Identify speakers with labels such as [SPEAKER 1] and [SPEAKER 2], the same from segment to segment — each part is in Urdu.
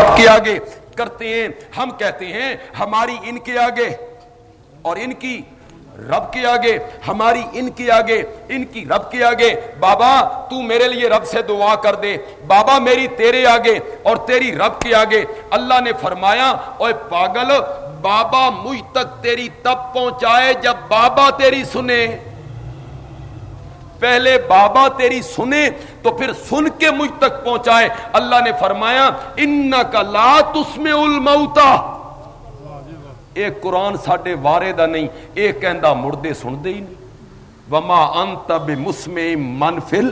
[SPEAKER 1] رب کے آگے کرتے ہیں، ہم کہتے ہیں ہماری ان کے آگے اور ان کی رب کے آگے، ہماری ان کے آگے، ان کی رب کے آگے۔ بابا، تو میرے لیے رب سے دعا کر دے۔ بابا، میری تیرے آگے اور تیری رب کے آگے۔ اللہ نے فرمایا اوے پاگل، بابا مجھ تک تیری تب پہنچائے جب بابا تیری سنے۔ پہلے بابا تیری سنے تو پھر سن کے مجھ تک پہنچائے۔ اللہ نے فرمایا ان کا لات اس میں الموتا ایک قرآن ساڈے وارے دا نہیں ایک کہندا مردے سن دے ہی نہیں۔ وما انت بمسمع منفل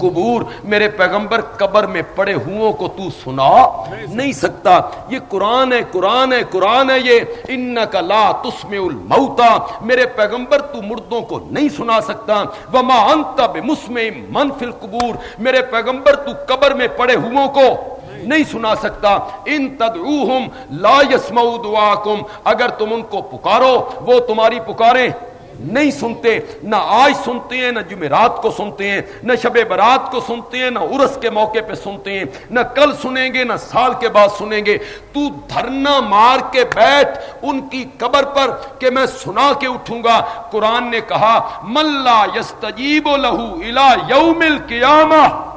[SPEAKER 1] قبور میرے پیغمبر قبر میں پڑے ہوں کو تو سنا نہیں سکتا۔ یہ قرآن ہے قرآن ہے قرآن ہے یہ۔ انکا لا تسمع الموتا میرے پیغمبر تو مردوں کو نہیں سنا سکتا۔ وما انت بمسمع من فی القبور۔ میرے پیغمبر تو قبر میں پڑے ہوں کو نہیں سنا سکتا۔ ان تدعوہم لا یسمعوا دعاکم۔ اگر تم ان کو پکارو، وہ تمہاری پکاریں۔ نہیں سنتے، نہ آج سنتے ہیں، نہ جمعرات کو سنتے ہیں، نہ شب برات کو سنتے ہیں، نہ عرس کے موقع پہ سنتے ہیں، نہ کل سنیں گے، نہ سال کے بعد سنیں گے۔ تو دھرنا مار کے بیٹھ ان کی قبر پر کہ میں سنا کے اٹھوں گا۔ قرآن نے کہا ملا یستجیب لہو الا یوم القیامہ۔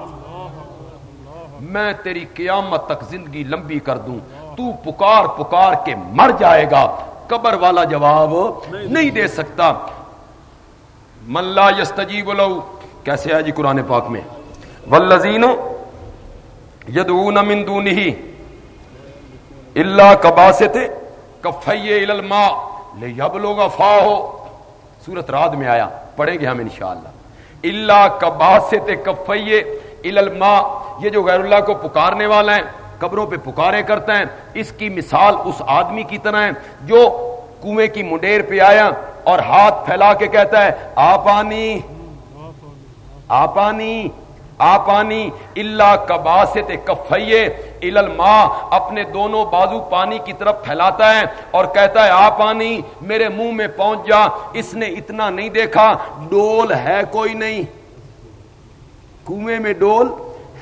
[SPEAKER 1] میں تیری قیامت تک زندگی لمبی کر دوں۔ تو پکار پکار کے مر جائے گا۔ قبر والا جواب نہیں دے سکتا۔ ملا یستجیب لو۔ کیسے ہے جی قرآن پاک میں؟ ولزین یدعون من دونه الا کباسط کفی الى الماء۔ لیبلغ فاہ۔ سورت رات میں آیا۔ پڑھیں گے ہم انشاءاللہ۔ الا کباسط کفی الى الماء۔ یہ جو غیر اللہ کو پکارنے والا ہے قبروں پہ پکارے کرتا ہے۔ اس کی مثال اس آدمی کی طرح ہے جو کنویں کی منڈیر پہ آیا اور ہاتھ پھیلا کے کہتا ہے آ پانی آ پانی آ پانی اللہ کباسط کفیے الما اپنے دونوں بازو پانی کی طرف پھیلاتا ہے اور کہتا ہے آ پانی میرے منہ میں پہنچ جا۔ اس نے اتنا نہیں دیکھا، ڈول ہے کوئی نہیں۔ کنویں میں ڈول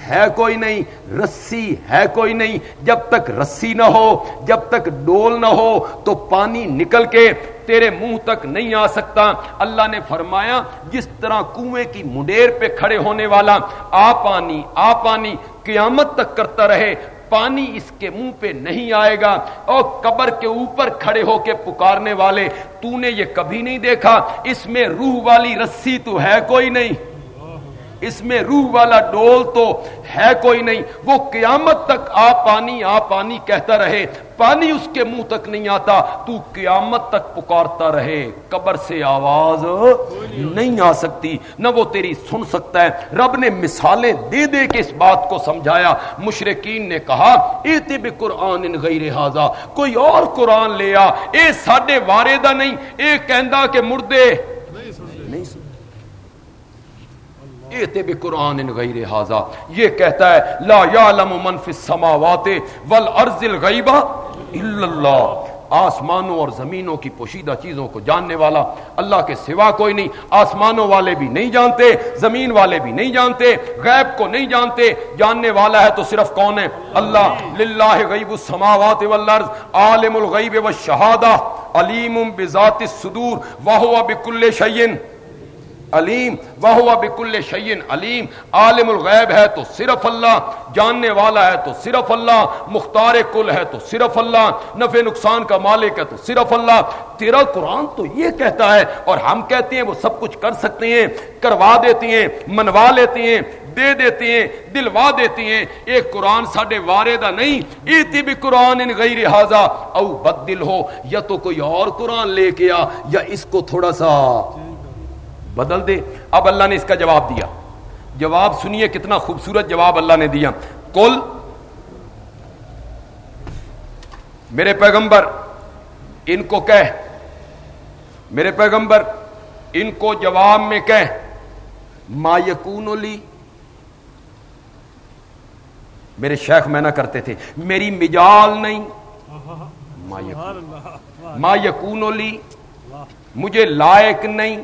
[SPEAKER 1] ہے کوئی نہیں، رسی ہے کوئی نہیں، جب تک رسی نہ ہو، جب تک ڈول نہ ہو، تو پانی نکل کے تیرے منہ تک نہیں آ سکتا۔ اللہ نے فرمایا، جس طرح کنویں کی منڈیر پہ کھڑے ہونے والا، آ پانی آ پانی، قیامت تک کرتا رہے، پانی اس کے منہ پہ نہیں آئے گا۔ اور قبر کے اوپر کھڑے ہو کے پکارنے والے، تو نے یہ کبھی نہیں دیکھا۔ اس میں روح والی رسی تو ہے کوئی نہیں۔ اس میں روح والا ڈول تو ہے کوئی نہیں۔ وہ قیامت تک آ پانی آ پانی کہتا رہے۔ پانی اس کے منہ تک نہیں آتا۔ تو قیامت تک پکارتا رہے۔ قبر سے آواز نہیں آ سکتی۔ نہ وہ تیری سن سکتا ہے۔ رب نے مثالیں دے دے کے اس بات کو سمجھایا۔ مشرقین نے کہا ایتے بے قرآن ان غیر حاضا کوئی اور قرآن لے آ۔ اے ساڈے وارے دا نہیں۔ اے کہندا کہ مردے نہیں سن ایتے بے قرآن غیر حاضا یہ کہتا ہے، لا یعلم من فی السماوات والارض الغیبہ الا اللہ۔ آسمانوں اور زمینوں کی پوشیدہ چیزوں کو جاننے والا اللہ کے سوا کوئی نہیں۔ آسمانوں والے بھی نہیں جانتے، زمین والے بھی نہیں جانتے، غیب کو نہیں جانتے۔ جاننے والا ہے تو صرف کون ہے؟ اللہ۔ للہ غیب السماوات والارض، عالم الغیب والشہادہ، علیم بذات الصدور، وہو بکل شیئن علیم وہ بکل شعین علیم۔ عالم الغیب ہے تو صرف اللہ، جاننے والا ہے تو صرف اللہ، مختار کل ہے تو صرف اللہ، نفع نقصان کا مالک ہے تو صرف اللہ۔ تیرا قرآن تو یہ کہتا ہے، اور ہم کہتے ہیں وہ سب کچھ کر سکتے ہیں، کروا دیتے ہیں، منوا لیتے ہیں، دے دیتے ہیں، دلوا دیتے ہیں۔ ایک قرآن ساڈے واردہ نہیں۔ ایتی بھی قرآن ان غیر حاضا او بدل ہو، یا تو کوئی اور قرآن لے کے آ، یا اس کو تھوڑا سا بدل دے۔ اب اللہ نے اس کا جواب دیا۔ جواب سنیے کتنا خوبصورت جواب اللہ نے دیا۔ کل میرے پیغمبر ان کو کہہ۔ میرے پیغمبر ان کو جواب میں کہہ۔ ما یقون لی۔ میرے شیخ میں نہ کرتے تھے۔ میری مجال نہیں۔ ما یقون لی۔ مجھے لائق نہیں۔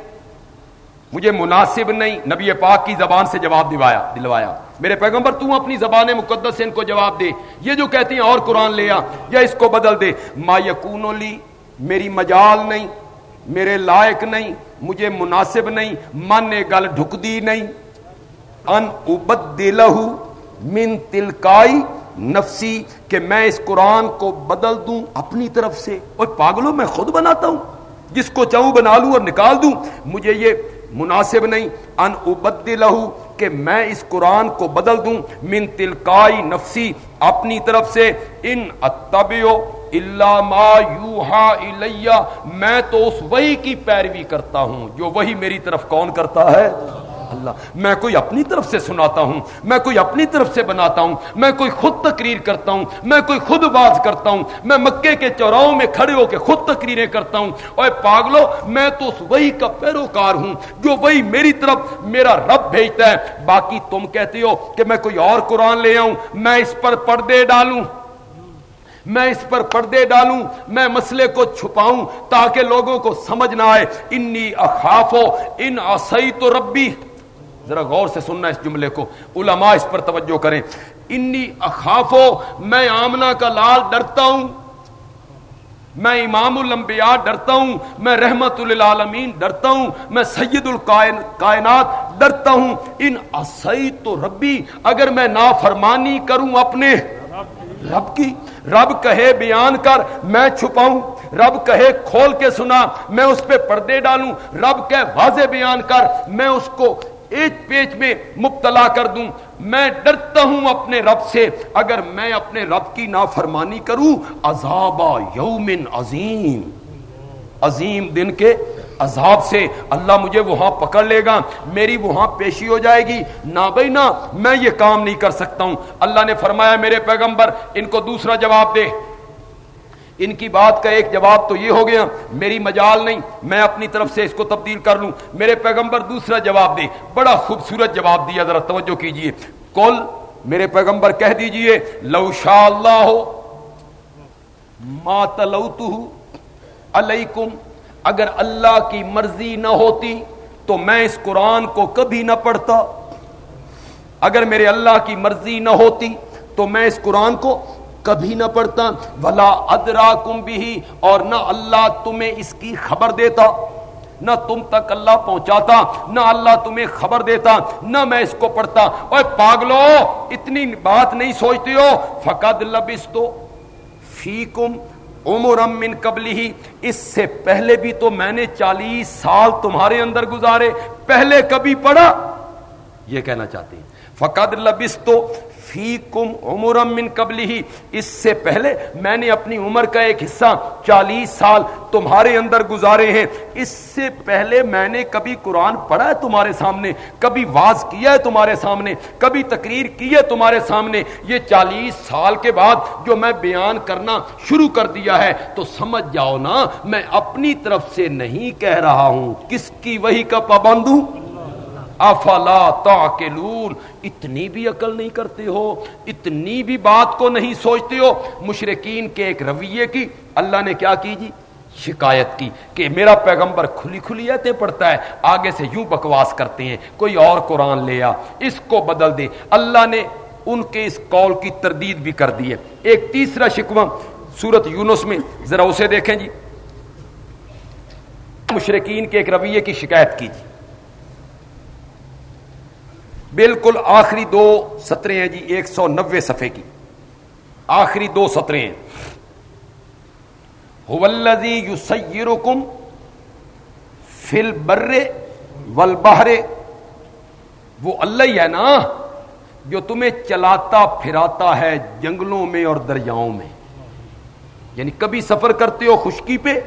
[SPEAKER 1] مجھے مناسب نہیں نبی پاک کی زبان سے جواب دلوایا دلوایا۔ میرے پیغمبر، تو اپنی زبان مقدس سے ان کو جواب دے۔ یہ جو کہتی ہیں، اور قرآن لے آ، یا اس کو بدل دے۔ ما یقون لی، میری مجال نہیں، میرے لائق نہیں، مجھے مناسب نہیں، من نے گل ڈھک دی نہیں۔ ان ابدلہ من تلکائی نفسی، کہ میں اس قرآن کو بدل دوں اپنی طرف سے۔ اور پاگلوں، میں خود بناتا ہوں، جس کو چاہوں بنا لوں اور نکال دوں۔ مجھے یہ مناسب نہیں. ان ابد لہو کہ میں اس قرآن کو بدل دوں. من تلکائی نفسی اپنی طرف سے. ان اتبیو اللہ ما یوہا الیہ. میں تو اس وہی کی پیروی کرتا ہوں جو وہی میری طرف کون کرتا ہے؟ اللہ، میں کوئی اپنی طرف سے سناتا ہوں، میں کوئی اپنی طرف سے بناتا ہوں، میں کوئی خود تقریر کرتا ہوں، میں کوئی خود باز کرتا ہوں، میں مکے کے چوراہوں میں کھڑے ہو کے خود تقریریں کرتا ہوں اور پاگلو، میں تو اس وہی کا پیروکار ہوں جو وہی میری طرف میرا رب بھیجتا ہے۔ باقی تم کہتے ہو کہ میں کوئی اور قرآن لے آؤں، میں اس پر پردے ڈالوں۔ میں اس پر پردے ڈالوں، میں مسئلے کو چھپاؤں تاکہ لوگوں کو سمجھ نہ آئے۔ انی اخافو، ان اسی تو ربی۔ ذرا غور سے سننا اس جملے کو۔ علماء اس پر توجہ کریں۔ انی اخافو، میں آمنا کا لال ڈرتا ہوں۔ میں امام الانبیاء ڈرتا ہوں۔ میں رحمت للعالمین ڈرتا ہوں۔ میں سید الکائنات ڈرتا ہوں۔ ان اسی تو ربی، اگر میں نافرمانی کروں اپنے رب کی، رب کہے بیان کر، میں چھپاؤں۔ رب کہے کھول کے سنا، میں اس پہ پردے ڈالوں۔ رب کہ واضح بیان کر، میں اس کو ایک پیچ میں مبتلا کر دوں۔ میں ڈرتا ہوں اپنے رب سے۔ اگر میں اپنے رب کی نافرمانی کروں عذاب یومن عظیم۔ عظیم دن کے عذاب سے اللہ مجھے وہاں پکڑ لے گا۔ میری وہاں پیشی ہو جائے گی۔ نہ بھائی نہ میں یہ کام نہیں کر سکتا ہوں۔ اللہ نے فرمایا، میرے پیغمبر، ان کو دوسرا جواب دے۔ ان کی بات کا ایک جواب تو یہ ہو گیا، میری مجال نہیں، میں اپنی طرف سے اس کو تبدیل کر لوں۔ میرے پیغمبر دوسرا جواب دے، بڑا خوبصورت جواب دیا، ذرا توجہ کیجیے۔ کل میرے پیغمبر کہہ دیجیے، لو شاء اللہ ہو مات علیکم، اگر اللہ کی مرضی نہ ہوتی تو میں اس قرآن کو کبھی نہ پڑھتا۔ اگر میرے اللہ کی مرضی نہ ہوتی تو میں اس قرآن کو کبھی نہ پڑھتا۔ ولا ادرا کم بھی اور نہ اللہ تمہیں اس کی خبر دیتا، نہ تم تک اللہ پہنچاتا، نہ اللہ تمہیں خبر دیتا، نہ میں اس کو پڑھتا۔ اور پاگلو، اتنی بات نہیں سوچتے ہو۔ فقد لبس تو فی کم عمر من قبلی ہی اس سے پہلے بھی تو میں نے چالیس سال تمہارے اندر گزارے، پہلے کبھی پڑھا۔ یہ کہنا چاہتے ہیں۔ فقد لبس تو فی کم عمر من قبل ہی اس سے پہلے میں نے اپنی عمر کا ایک حصہ چالیس سال تمہارے اندر گزارے ہیں۔ اس سے پہلے میں نے کبھی قرآن پڑھا ہے تمہارے سامنے، کبھی واز کیا ہے تمہارے سامنے، کبھی تقریر کی ہے تمہارے سامنے۔ یہ چالیس سال کے بعد جو میں بیان کرنا شروع کر دیا ہے، تو سمجھ جاؤ نا، میں اپنی طرف سے نہیں کہہ رہا ہوں۔ کس کی وہی کا پابند ہوں؟ افلا تعقلون؟ اتنی بھی عقل نہیں کرتے ہو، اتنی بھی بات کو نہیں سوچتے ہو۔ مشرقین کے ایک رویے کی اللہ نے کیا کی جی؟ شکایت کی کہ میرا پیغمبر کھلی کھلی ایتیں پڑھتا ہے، آگے سے یوں بکواس کرتے ہیں، کوئی اور قرآن لے آ، اس کو بدل دے اللہ نے ان کے اس قول کی تردید بھی کر دی ہے۔ ایک تیسرا شکوہ سورت یونس میں، ذرا اسے دیکھیں جی۔ مشرقین کے ایک رویے کی شکایت کی جی۔ بالکل آخری دو سطرے ہیں جی ایک سو نوے صفحے کی۔ آخری دو سطرے ہیں۔ یو کم فل برے ول بہرے وہ اللہ ہی ہے نا، جو تمہیں چلاتا پھراتا ہے جنگلوں میں اور دریاؤں میں۔ یعنی کبھی سفر کرتے ہو خشکی پہ،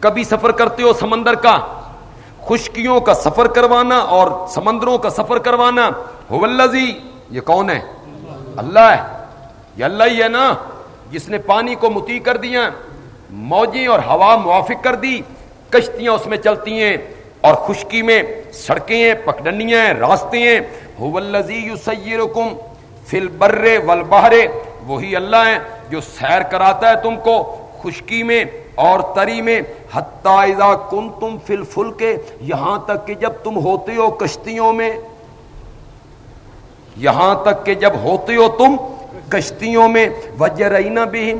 [SPEAKER 1] کبھی سفر کرتے ہو سمندر کا۔ خشکیوں کا سفر کروانا اور سمندروں کا سفر کروانا یہ کون ہے؟ اللہ ہے۔ یہ اللہ ہی ہے نا۔ جس نے پانی کو متی کر دیا، موجیں اور ہوا موافق کر دی، کشتیاں اس میں چلتی ہیں اور خشکی میں سڑکیں ہیں پکڈنیاں ہیں، راستے ہیں۔ فل برے ول بہرے وہی اللہ ہے جو سیر کراتا ہے تم کو خشکی میں اور تری میں۔ حتیٰ کن تم فل فل کے یہاں تک کہ جب تم ہوتے ہو کشتیوں میں، یہاں تک کہ جب ہوتے ہو تم کشتیوں میں وجرئین بھی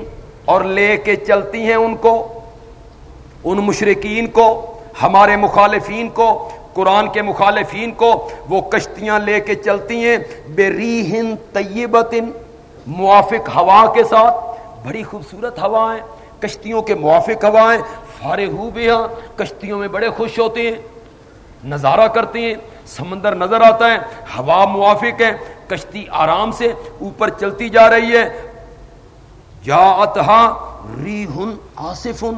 [SPEAKER 1] اور لے کے چلتی ہیں ان کو، ان مشرقین کو، ہمارے مخالفین کو، قرآن کے مخالفین کو، وہ کشتیاں لے کے چلتی ہیں بے ریحن طیبت موافق ہوا کے ساتھ، بڑی خوبصورت ہوائیں کشتیوں کے موافق ہوائیں فارے ہو بھی ہاں کشتیوں میں بڑے خوش ہوتے ہیں، نظارہ کرتے ہیں، سمندر نظر آتا ہے، ہوا موافق ہے، کشتی آرام سے اوپر چلتی جا رہی ہے۔ جا اتہا ریحن آصفن،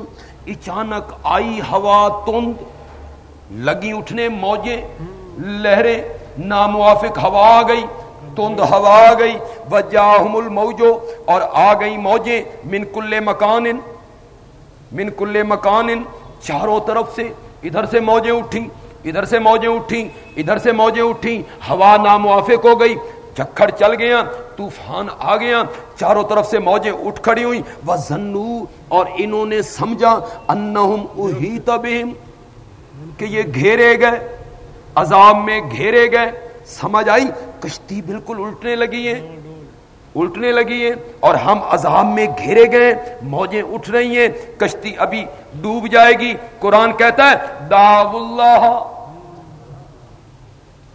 [SPEAKER 1] اچانک آئی ہوا تند، لگی اٹھنے موجیں، لہریں، ناموافق ہوا آ گئی، تند ہوا آ گئی۔ وجاہم الموجو اور آ گئی موجیں، من کل مکان من کل مکان چاروں طرف سے، ادھر سے موجیں اٹھیں، ادھر سے موجیں اٹھیں، ادھر سے موجیں اٹھیں، ہوا ناموافق ہو گئی چکھڑ چل گیا، طوفان آ گیا، چاروں طرف سے موجیں اٹھ کھڑی ہوئی وہ زنو اور انہوں نے سمجھا انہم احیط بہم کہ یہ گھیرے گئے، عذاب میں گھیرے گئے، سمجھ آئی، کشتی بالکل الٹنے لگی ہیں۔ الٹنے لگی ہیں اور ہم عذاب میں گھیرے گئے موجیں اٹھ رہی ہیں، کشتی ابھی ڈوب جائے گی۔ قرآن کہتا ہے داو اللہ۔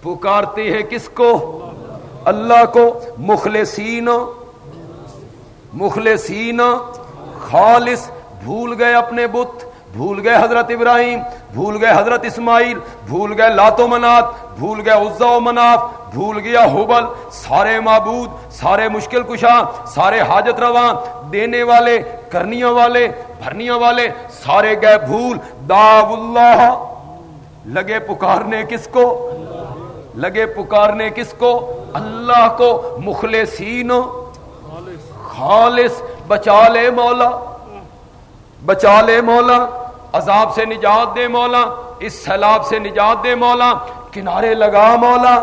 [SPEAKER 1] پکارتے ہیں کس کو؟ اللہ کو۔ مخلصین۔ مخلصین۔ خالص، بھول گئے اپنے بت۔ بھول گئے حضرت ابراہیم، بھول گئے حضرت اسماعیل، بھول گئے لاتو منات، بھول گئے عزا و مناف، بھول گیا حبل، سارے معبود، سارے مشکل کشا سارے حاجت رواں، دینے والے کرنیوں والے بھرنیوں والے، سارے گئے بھول۔ داو اللہ لگے پکارنے کس کو؟ لگے پکارنے کس کو؟ اللہ کو، مخلصین، خالص، بچا لے مولا۔ بچا لے مولا، عذاب سے نجات دے مولا، اس سیلاب سے نجات دے مولا، کنارے لگا مولا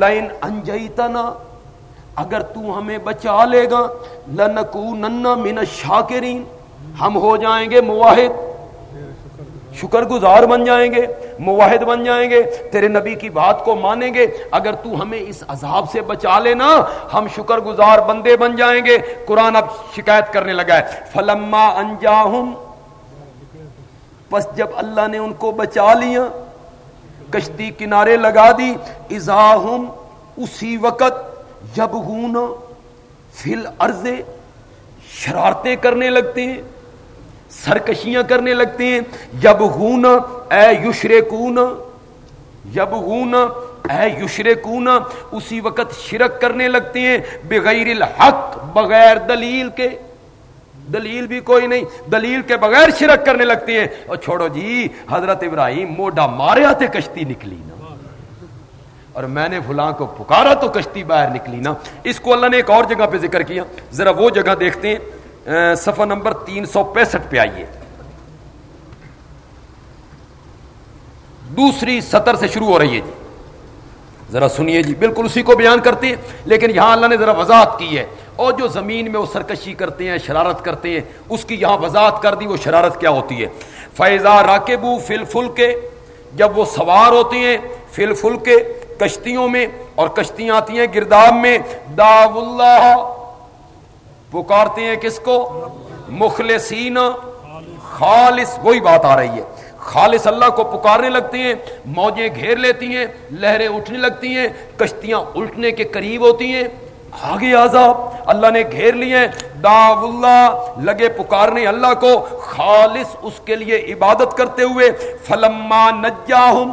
[SPEAKER 1] لائن انجیتنا، اگر تو ہمیں بچا لے گا لنکو ننا من شاکرین ہم ہو جائیں گے مواحد شکر گزار بن جائیں گے، مواحد بن جائیں گے، تیرے نبی کی بات کو مانیں گے، اگر تو ہمیں اس عذاب سے بچا لینا، ہم شکر گزار بندے بن جائیں گے۔ قرآن اب شکایت کرنے لگا ہے۔ فلما انجاہم پس جب اللہ نے ان کو بچا لیا، کشتی کنارے لگا دی ازاہم اسی وقت جب ہوں فل ارضے شرارتیں کرنے لگتے ہیں۔ سرکشیاں کرنے لگتے ہیں۔ جب ہوں اے یشرے کون جب ہوں اے یشرے کون اسی وقت شرک کرنے لگتے ہیں۔ بغیر الحق، بغیر دلیل کے۔ دلیل بھی کوئی نہیں، دلیل کے بغیر شرک کرنے لگتے ہیں۔ اور چھوڑو جی حضرت ابراہیم موڈا مارے آتے کشتی نکلی نا۔ اور میں نے فلاں کو پکارا تو کشتی باہر نکلی نا۔ اس کو اللہ نے ایک اور جگہ پہ ذکر کیا۔ ذرا وہ جگہ دیکھتے ہیں۔ صفحہ نمبر تین سو پینسٹھ پہ آئیے۔ دوسری سطر سے شروع ہو رہی ہے جی۔ ذرا سنیے جی بالکل اسی کو بیان کرتے ہیں، لیکن یہاں اللہ نے ذرا وضاحت کی ہے۔ اور جو زمین میں وہ سرکشی کرتے ہیں، شرارت کرتے ہیں، اس کی یہاں وضاحت کر دی، وہ شرارت کیا ہوتی ہے؟ فیضا راکبو فل فل کے جب وہ سوار ہوتے ہیں فل فل کے کشتیوں میں، اور کشتیاں آتی ہیں گرداب میں داو اللہ پکارتے ہیں کس کو؟ مخلصین. خالص، وہی بات آ رہی ہے. خالص اللہ کو پکارنے لگتے ہیں، موجیں گھیر لیتی ہیں، لہریں اٹھنے لگتی ہیں، کشتیاں الٹنے کے قریب ہوتی ہیں. آگے عذاب، اللہ نے گھیر لیے داو اللہ لگے پکارنے اللہ کو. خالص اس کے لیے عبادت کرتے ہوئے، فلما نجاہم،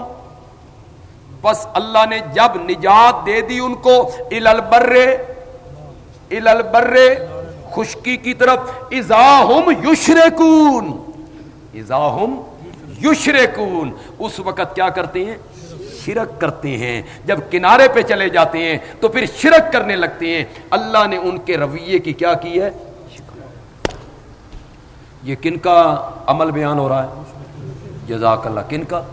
[SPEAKER 1] بس اللہ نے جب نجات دے دی ان کو، الالبرے الالبرے خشکی کی طرف ازاہم یشرکون ازاہم یشرکون اس وقت کیا کرتے ہیں؟ شرک کرتے ہیں۔ جب کنارے پہ چلے جاتے ہیں، تو پھر شرک کرنے لگتے ہیں۔ اللہ نے ان کے رویے کی کیا کی ہے؟ یہ کن کا عمل بیان ہو رہا ہے؟ جزاک اللہ، کن کا؟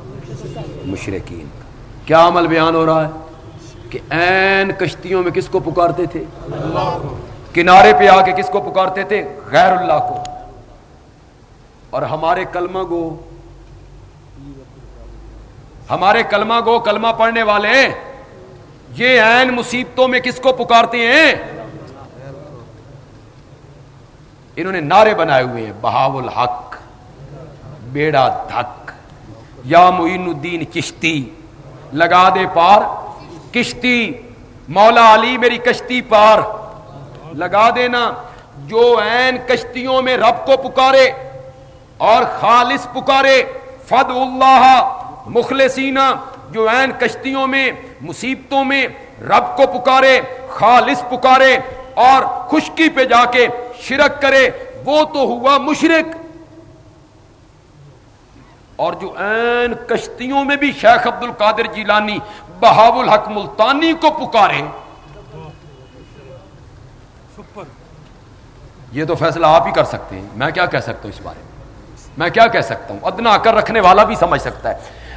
[SPEAKER 1] مشرقین کیا عمل بیان ہو رہا ہے؟ کہ این کشتیوں میں کس کو پکارتے تھے؟ کنارے پہ آ کے کس کو پکارتے تھے؟ غیر اللہ کو۔ اور ہمارے کلمہ گو، ہمارے کلمہ گو، کلمہ پڑھنے والے، یہ این مصیبتوں میں کس کو پکارتے ہیں؟ انہوں نے نعرے بنائے ہوئے ہیں بہاول الحق، بیڑا دھک، یا معین الدین چشتی لگا دے پار، کشتی، مولا علی میری کشتی پار۔ لگا دینا، جو این کشتیوں میں رب کو پکارے اور خالص پکارے فد اللہ مخلصینہ جو این کشتیوں میں، مصیبتوں میں رب کو پکارے، خالص پکارے اور خشکی پہ جا کے شرک کرے، وہ تو ہوا مشرق اور جو این کشتیوں میں بھی شیخ عبد القادر جیلانی بہاو الحق ملتانی کو پکارے یہ تو فیصلہ آپ ہی کر سکتے ہیں۔ میں کیا کہہ سکتا ہوں اس بارے میں؟ میں کیا کہہ سکتا ہوں؟ ادنا کر رکھنے والا بھی سمجھ سکتا ہے۔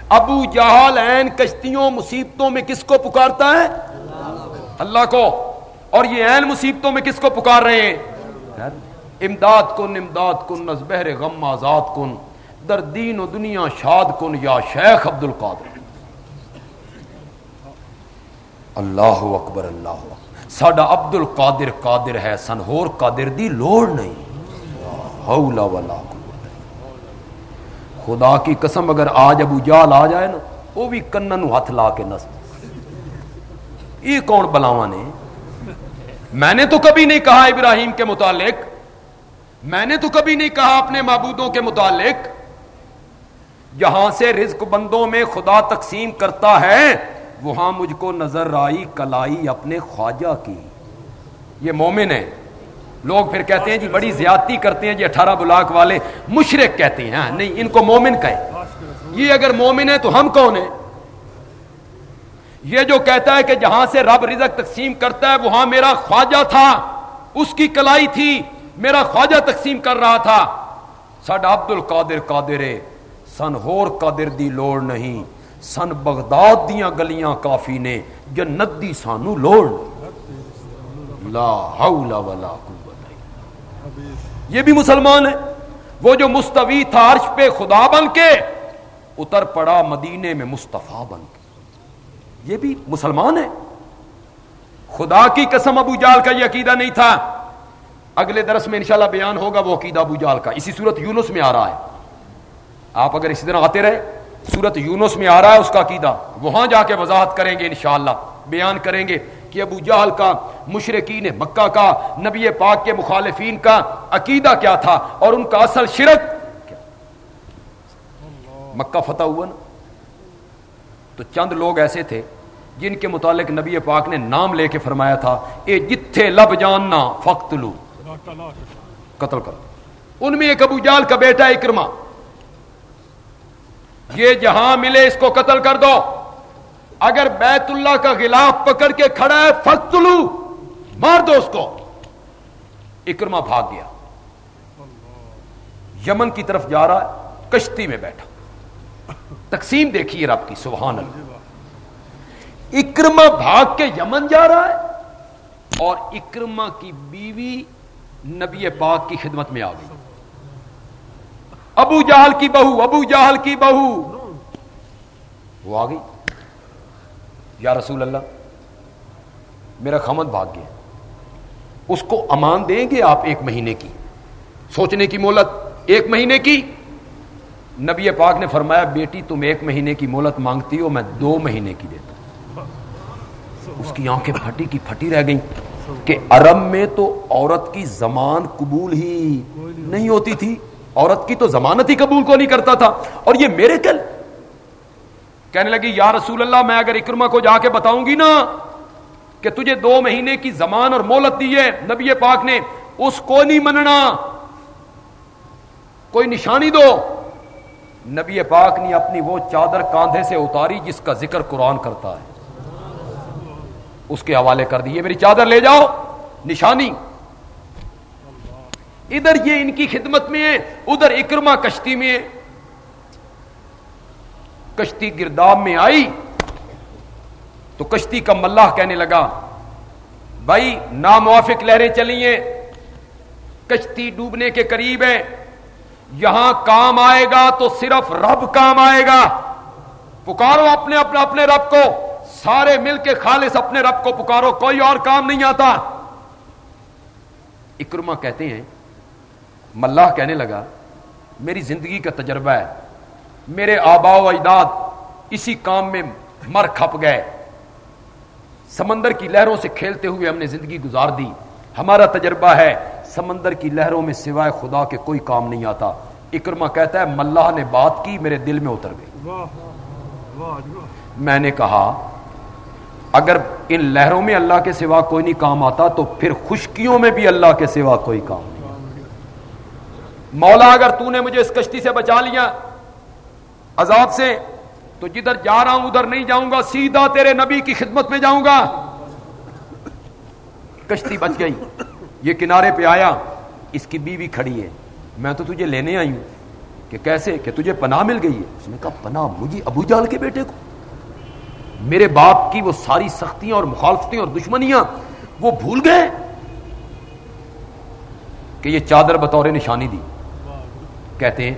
[SPEAKER 1] ابو جہال این کشتیوں مصیبتوں میں کس کو پکارتا ہے؟ اللہ کو۔ اور یہ این مصیبتوں میں کس کو پکار رہے ہیں؟ امداد کن امداد کن، نزبہر غم آزاد کن، در دین و دنیا شاد کن یا شیخ عبد القادر اللہ اکبر، اللہ ساڈا عبد القادر قادر ہے سنہور قادر دی لوڑ نہیں۔ حول ولا خدا کی قسم اگر آج ابو جال آ جائے نا وہ بھی کنن ہاتھ لا کے نس۔ یہ کون بلاوا نے؟ میں نے تو کبھی نہیں کہا ابراہیم کے متعلق۔ میں نے تو کبھی نہیں کہا اپنے معبودوں کے متعلق۔ جہاں سے رزق بندوں میں خدا تقسیم کرتا ہے۔ وہاں مجھ کو نظر آئی کلائی اپنے خواجہ کی۔ یہ مومن ہے لوگ پھر کہتے ہیں جی بڑی زیادتی کرتے ہیں جی اٹھارہ بلاک والے مشرق کہتے ہیں۔ ہاں، نہیں ان کو مومن کہیں۔ یہ اگر مومن ہے تو ہم کون ہیں؟ یہ جو کہتا ہے کہ جہاں سے رب رزق تقسیم کرتا ہے وہاں میرا خواجہ تھا۔ اس کی کلائی تھی۔ میرا خواجہ تقسیم کر رہا تھا۔ ساڈا عبد القادر قادر سن ہور قادر دی لوڑ نہیں۔ سن بغداد دیاں گلیاں کافی نے، جنت دی سانو لوڑ۔ لا حول ولا قوت یہ بھی مسلمان ہے وہ جو مستوی تھا عرش پہ خدا بن کے، اتر پڑا مدینے میں مصطفیٰ بن کے۔ یہ بھی مسلمان ہے خدا کی قسم ابو جال کا یہ عقیدہ نہیں تھا۔ اگلے درس میں انشاءاللہ بیان ہوگا وہ عقیدہ ابو جال کا۔ اسی صورت یونس میں آ رہا ہے۔ آپ اگر اسی طرح آتے رہے صورت یونس میں آ رہا ہے اس کا عقیدہ۔ وہاں جا کے وضاحت کریں گے انشاءاللہ۔ بیان کریں گے کہ ابو جہل کا مشرقین مکہ کا، نبی پاک کے مخالفین کا عقیدہ کیا تھا اور ان کا اصل شرک کیا۔ مکہ فتح ہوا نا۔ تو چند لوگ ایسے تھے جن کے متعلق نبی پاک نے نام لے کے فرمایا تھا، اے جتھے لب جاننا فخت لو قتل کرو۔ ان میں ایک ابو جال کا بیٹا اکرما یہ جہاں ملے اس کو قتل کر دو۔ اگر بیت اللہ کا غلاف پکڑ کے کھڑا ہے فتلو مار دو اس کو۔ اکرما بھاگ گیا۔ یمن کی طرف جا رہا ہے، کشتی میں بیٹھا۔ تقسیم دیکھیے رب کی، سبحان اللہ۔ اکرما بھاگ کے یمن جا رہا ہے اور اکرما کی بیوی نبی پاک کی خدمت میں آ گئی۔ ابو جہل کی بہو، ابو جہل کی بہو۔ وہ آ گئی۔ یا رسول اللہ، میرا خمد بھاگ گیا۔ اس کو امان دیں گے آپ ایک مہینے کی۔ سوچنے کی مولت ایک مہینے کی۔ نبی پاک نے فرمایا، بیٹی، تم ایک مہینے کی مولت مانگتی ہو، میں دو مہینے کی دیتا اس کی آنکھیں پھٹی کی پھٹی رہ گئیں کہ عرب میں تو عورت کی زمان قبول ہی نہیں ہوتی تھی۔ عورت کی تو ضمانت ہی قبول کو نہیں کرتا تھا؟ اور یہ میرے کل کہنے لگی، یا رسول اللہ، میں اگر اکرما کو جا کے بتاؤں گی نا کہ تجھے دو مہینے کی زمان اور مولت دی ہے نبی پاک نے، اس کو نہیں مننا۔ کوئی نشانی دو۔ نبی پاک نے اپنی وہ چادر کاندھے سے اتاری جس کا ذکر قرآن کرتا ہے۔ اس کے حوالے کر دی میری چادر لے جاؤ۔ نشانی۔ ادھر یہ ان کی خدمت میں ہے، ادھر اکرما کشتی میں ہے۔ کشتی گرداب میں آئی، تو کشتی کا ملاح کہنے لگا، بھائی ناموافق لہریں چلی ہیں، کشتی ڈوبنے کے قریب ہے، یہاں کام آئے گا تو صرف رب کام آئے گا۔ پکارو اپنے اپنے اپنے رب کو، سارے مل کے خالص اپنے رب کو پکارو، کوئی اور کام نہیں آتا۔ اکرما کہتے ہیں ملاح کہنے لگا میری زندگی کا تجربہ ہے میرے آبا و اجداد اسی کام میں مر کھپ گئے۔ سمندر کی لہروں سے کھیلتے ہوئے ہم نے زندگی گزار دی۔ ہمارا تجربہ ہے سمندر کی لہروں میں سوائے خدا کے کوئی کام نہیں آتا۔ اکرما کہتا ہے ملاح نے بات کی میرے دل میں اتر گئی۔ میں نے کہا اگر ان لہروں میں اللہ کے سوا کوئی نہیں کام آتا تو پھر خشکیوں میں بھی اللہ کے سوا کوئی کام مولا اگر تو نے مجھے اس کشتی سے بچا لیا عذاب سے، تو جدھر جا رہا ہوں، ادھر نہیں جاؤں گا، سیدھا تیرے نبی کی خدمت میں جاؤں گا۔ کشتی بچ گئی، یہ کنارے پہ آیا، اس کی بیوی کھڑی ہے۔ میں تو تجھے لینے آئی ہوں، کہ کیسے؟ کہ تجھے پناہ مل گئی ہے؟ اس نے کہا، پناہ مجھے ابو جال کے بیٹے کو۔ میرے باپ کی وہ ساری سختیاں اور مخالفتیں اور دشمنیاں وہ بھول گئے کہ یہ چادر بطور نشانی دی۔ کہتے ہیں،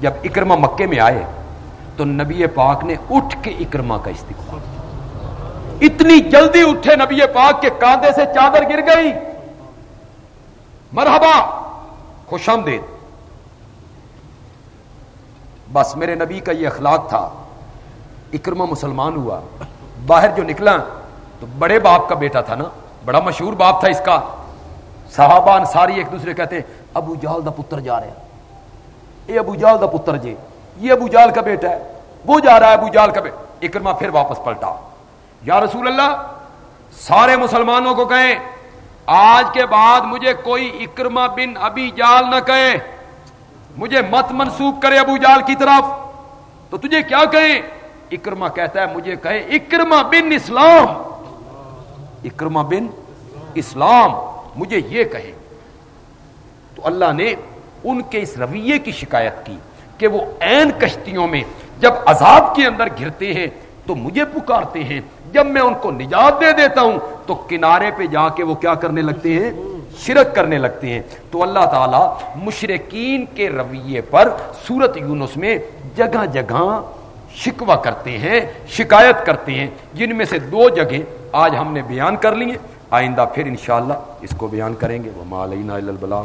[SPEAKER 1] جب اکرما مکے میں آئے تو نبی پاک نے اٹھ کے اکرما کا استقبال اتنی جلدی اٹھے نبی پاک کے کاندھے سے چادر گر گئی۔ مرحبا، خوش آمدید۔ بس میرے نبی کا یہ اخلاق تھا اکرما مسلمان ہوا۔ باہر جو نکلا تو بڑے باپ کا بیٹا تھا نا، بڑا مشہور باپ تھا اس کا۔ صحابہ انصاری ایک دوسرے کہتے ابو جال دا پتر جا رہے اے ابو جال دا پتر جے یہ ابو جال کا بیٹا ہے۔ وہ جا رہا ہے ابو جال کا بیٹا۔ اکرما پھر واپس پلٹا۔ یا رسول اللہ، سارے مسلمانوں کو کہیں، آج کے بعد مجھے کوئی اکرما بن ابی جال نہ کہے۔ مجھے مت منسوخ کرے ابو جال کی طرف۔ تو تجھے کیا کہیں؟ اکرما کہتا ہے، مجھے کہے اکرما بن اسلام۔ اکرما بن اسلام، مجھے یہ کہے تو اللہ نے ان کے اس رویے کی شکایت کی کہ وہ این کشتیوں میں جب عذاب کے اندر گرتے ہیں تو مجھے پکارتے ہیں۔ جب میں ان کو نجات دے دیتا ہوں تو کنارے پہ جا کے وہ کیا کرنے لگتے ہیں؟ شرک کرنے لگتے ہیں۔ تو اللہ تعالی مشرقین کے رویے پر سورت یونس میں جگہ جگہ شکوا کرتے ہیں، شکایت کرتے ہیں۔ جن میں سے دو جگہ آج ہم نے بیان کر لی آئندہ پھر انشاءاللہ اس کو بیان کریں گے۔ وہ مالینہ البلاغ۔